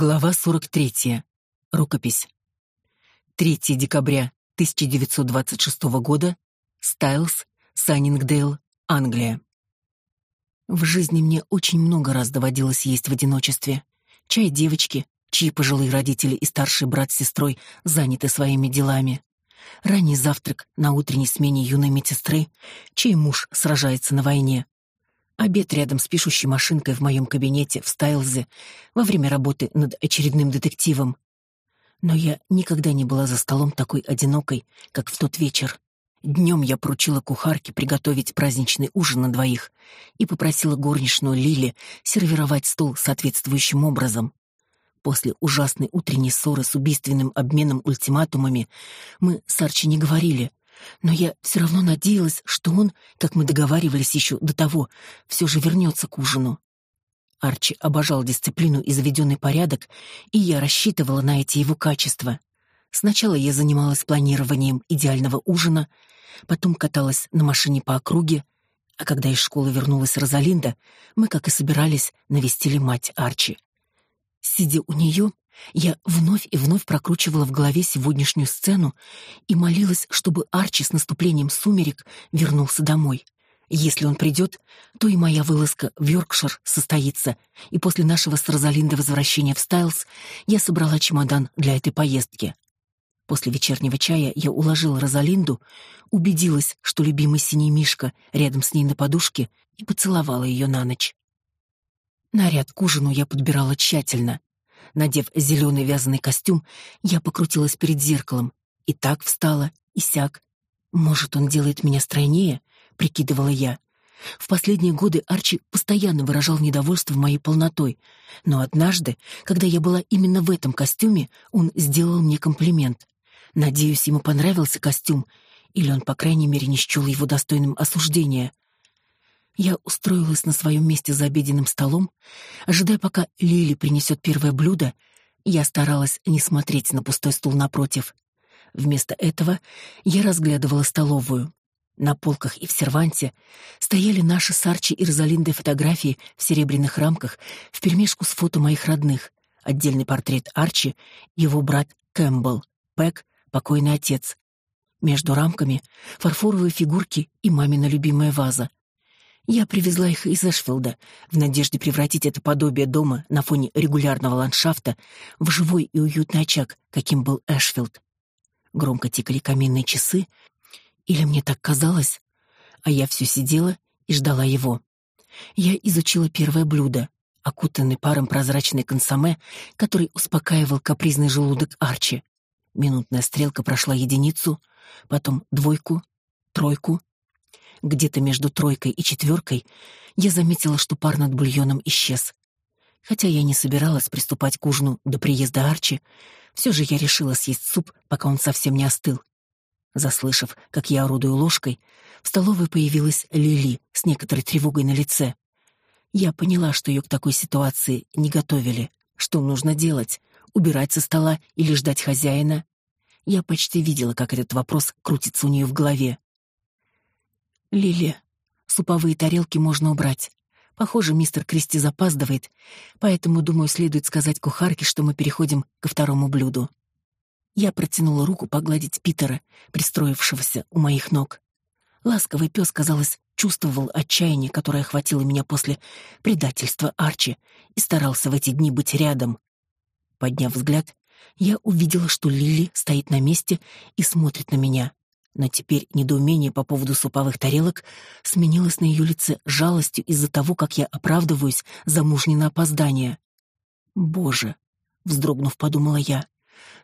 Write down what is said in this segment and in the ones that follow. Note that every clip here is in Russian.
Глава 43. Рукопись. 3 декабря 1926 года. Стайлс, Саннингдейл, Англия. В жизни мне очень много раз доводилось есть в одиночестве. Чай девочки, чьи пожилые родители и старший брат с сестрой заняты своими делами. Ранний завтрак на утренней смене юной медсестры, чей муж сражается на войне. Обед рядом с пишущей машинкой в моем кабинете в Стайлзе во время работы над очередным детективом. Но я никогда не была за столом такой одинокой, как в тот вечер. Днем я поручила кухарке приготовить праздничный ужин на двоих и попросила горничную Лили сервировать стол соответствующим образом. После ужасной утренней ссоры с убийственным обменом ультиматумами мы с Арчи не говорили, но я все равно надеялась, что он, как мы договаривались еще до того, все же вернется к ужину. Арчи обожал дисциплину и заведенный порядок, и я рассчитывала на эти его качества. Сначала я занималась планированием идеального ужина, потом каталась на машине по округе, а когда из школы вернулась Розалинда, мы, как и собирались, навестили мать Арчи. Сидя у нее, я вновь и вновь прокручивала в голове сегодняшнюю сцену и молилась, чтобы Арчи с наступлением сумерек вернулся домой. Если он придет, то и моя вылазка в Йоркшир состоится, и после нашего с Розалиндой возвращения в Стайлс я собрала чемодан для этой поездки. После вечернего чая я уложила Розалинду, убедилась, что любимый синий мишка рядом с ней на подушке, и поцеловала ее на ночь. Наряд к ужину я подбирала тщательно. Надев зеленый вязаный костюм, я покрутилась перед зеркалом. И так встала, и сяк. Может, он делает меня стройнее? Прикидывала я. В последние годы Арчи постоянно выражал недовольство моей полнотой, но однажды, когда я была именно в этом костюме, он сделал мне комплимент. Надеюсь, ему понравился костюм, или он, по крайней мере, не счел его достойным осуждения. Я устроилась на своем месте за обеденным столом, ожидая, пока Лили принесет первое блюдо. Я старалась не смотреть на пустой стул напротив. Вместо этого я разглядывала столовую. На полках и в серванте стояли наши с Арчи и Розалиндой фотографии в серебряных рамках вперемешку с фото моих родных. Отдельный портрет Арчи, его брат Кэмпбелл, Пэк, покойный отец. Между рамками фарфоровые фигурки и мамина любимая ваза. Я привезла их из Эшфилда в надежде превратить это подобие дома на фоне регулярного ландшафта в живой и уютный очаг, каким был Эшфилд. Громко тикали каминные часы, или мне так казалось, а я все сидела и ждала его. Я изучила первое блюдо, окутанный паром прозрачный консоме, который успокаивал капризный желудок Арчи. Минутная стрелка прошла единицу, потом двойку, тройку, где-то между тройкой и четверкой я заметила, что пар над бульоном исчез. Хотя я не собиралась приступать к ужину до приезда Арчи, все же я решила съесть суп, пока он совсем не остыл. Заслышав, как я орудую ложкой, в столовой появилась Лили с некоторой тревогой на лице. Я поняла, что ее к такой ситуации не готовили. Что нужно делать? Убирать со стола или ждать хозяина? Я почти видела, как этот вопрос крутится у нее в голове. Лили, суповые тарелки можно убрать. Похоже, мистер Кристи запаздывает, поэтому, думаю, следует сказать кухарке, что мы переходим ко второму блюду. Я протянула руку погладить Питера, пристроившегося у моих ног. Ласковый пес, казалось, чувствовал отчаяние, которое охватило меня после предательства Арчи, и старался в эти дни быть рядом. Подняв взгляд, я увидела, что Лили стоит на месте и смотрит на меня но теперь недоумение по поводу суповых тарелок сменилось на ее лице жалостью из-за того, как я оправдываюсь за мужнина опоздание. «Боже!» — вздрогнув, подумала я.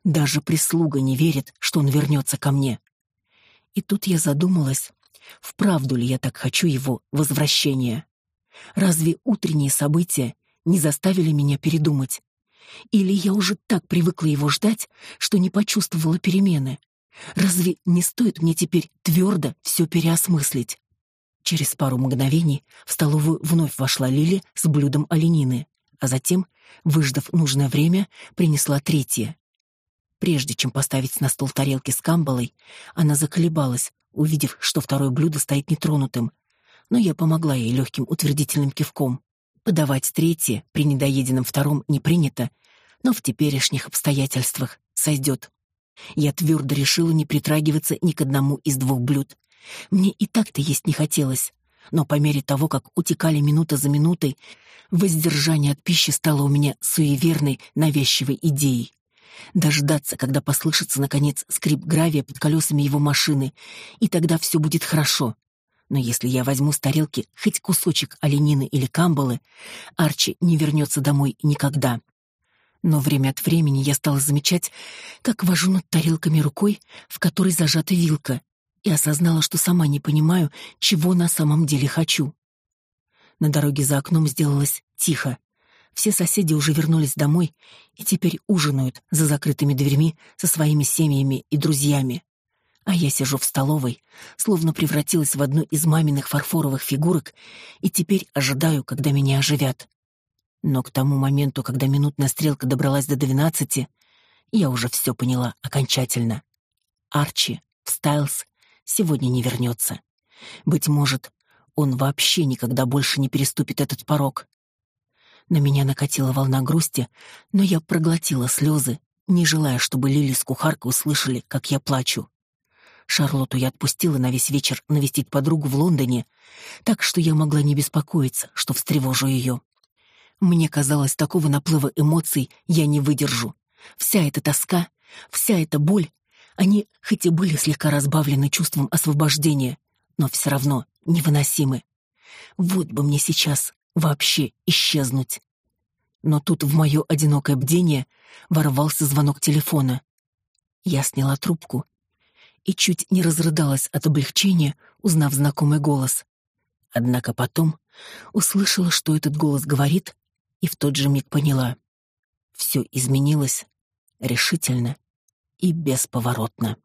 «Даже прислуга не верит, что он вернется ко мне». И тут я задумалась, вправду ли я так хочу его возвращения. Разве утренние события не заставили меня передумать? Или я уже так привыкла его ждать, что не почувствовала перемены? Разве не стоит мне теперь твердо все переосмыслить? Через пару мгновений в столовую вновь вошла Лили с блюдом оленины, а затем, выждав нужное время, принесла третье. Прежде чем поставить на стол тарелки с камбалой, она заколебалась, увидев, что второе блюдо стоит нетронутым, но я помогла ей легким утвердительным кивком. Подавать третье при недоеденном втором не принято, но в теперешних обстоятельствах сойдет. Я твердо решила не притрагиваться ни к одному из двух блюд. Мне и так-то есть не хотелось, но по мере того, как утекали минута за минутой, воздержание от пищи стало у меня суеверной, навязчивой идеей. Дождаться, когда послышится, наконец, скрип гравия под колесами его машины, и тогда все будет хорошо. Но если я возьму с тарелки хоть кусочек оленины или камбалы, Арчи не вернется домой никогда. Но время от времени я стала замечать, как вожу над тарелками рукой, в которой зажата вилка, и осознала, что сама не понимаю, чего на самом деле хочу. На дороге за окном сделалось тихо. Все соседи уже вернулись домой и теперь ужинают за закрытыми дверьми со своими семьями и друзьями. А я сижу в столовой, словно превратилась в одну из маминых фарфоровых фигурок и теперь ожидаю, когда меня оживят. Но к тому моменту, когда минутная стрелка добралась до двенадцати, я уже все поняла окончательно. Арчи в Стайлс сегодня не вернется. Быть может, он вообще никогда больше не переступит этот порог. На меня накатила волна грусти, но я проглотила слезы, не желая, чтобы Лили с кухаркой услышали, как я плачу. Шарлотту я отпустила на весь вечер навестить подругу в Лондоне, так что я могла не беспокоиться, что встревожу ее. Мне казалось, такого наплыва эмоций я не выдержу. Вся эта тоска, вся эта боль, они хоть и были слегка разбавлены чувством освобождения, но все равно невыносимы. Вот бы мне сейчас вообще исчезнуть. Но тут в мое одинокое бдение ворвался звонок телефона. Я сняла трубку и чуть не разрыдалась от облегчения, узнав знакомый голос. Однако потом услышала, что этот голос говорит, и в тот же миг поняла. Все изменилось решительно и бесповоротно.